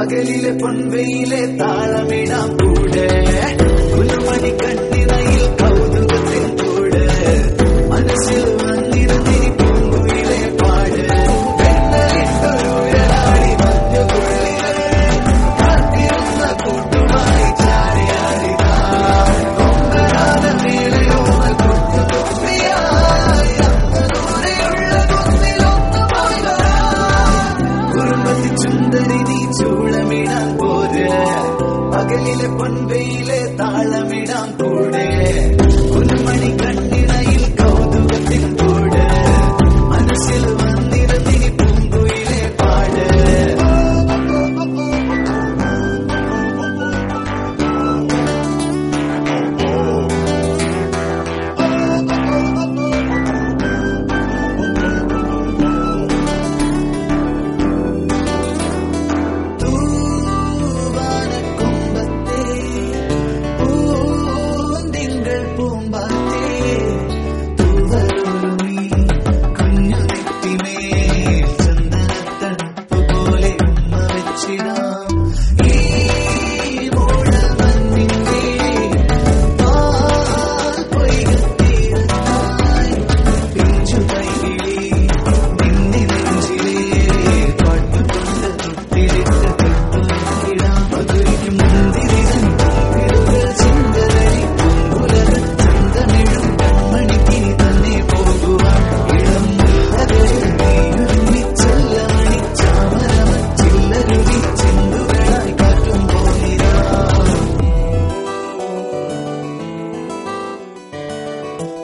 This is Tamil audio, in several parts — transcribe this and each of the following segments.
பகலிலே பொன்வெயிலே தாளமிடாம் கூட. குலுமணி கண்ணினையில் கௌதுகத்தின் கூட. மனசில் வந்திருந்தே பூங்குயிலே பாடு. பெண்ணரிந்தொருளாடி வந்த சுந்தரி பண்பையில்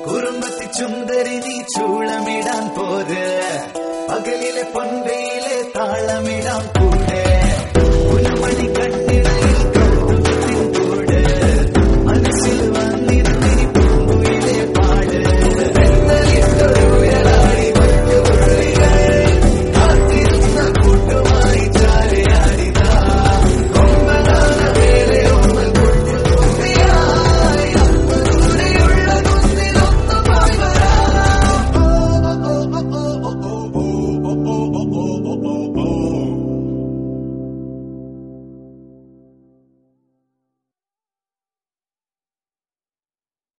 കുറുമ്പത്തി ചുന്ദരി നീ ചൂളമിടാൻ പോര് പകലിലെ പൊൻവയിലെ താളമിടാൻ പോ